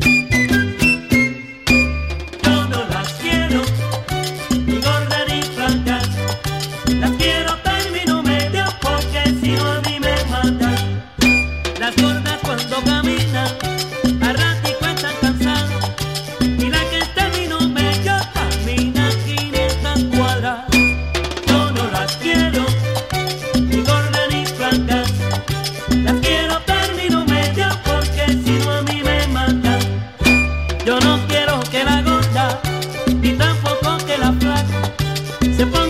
ni gorda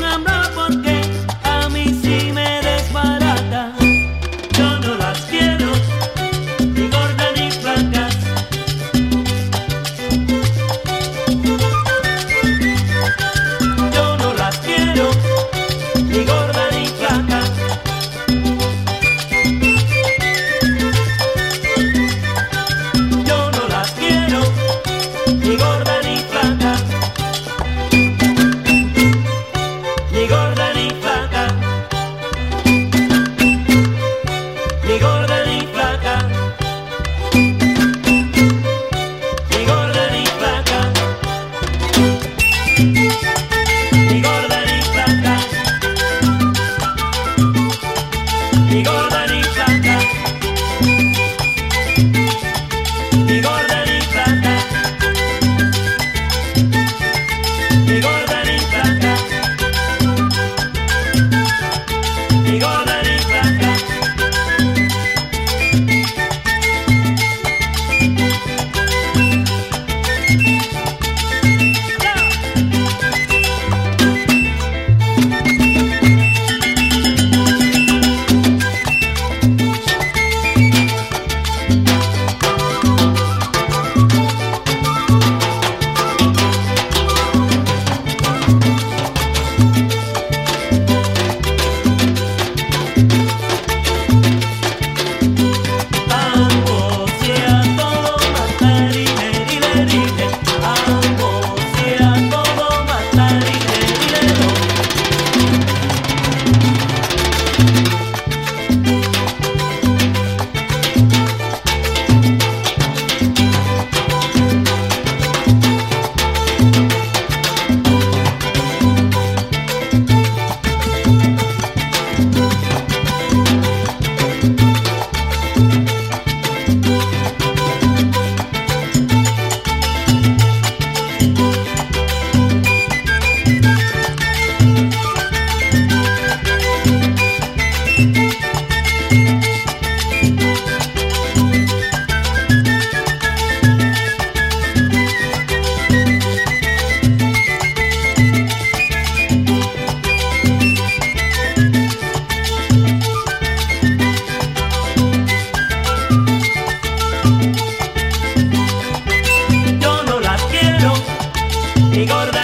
vigor de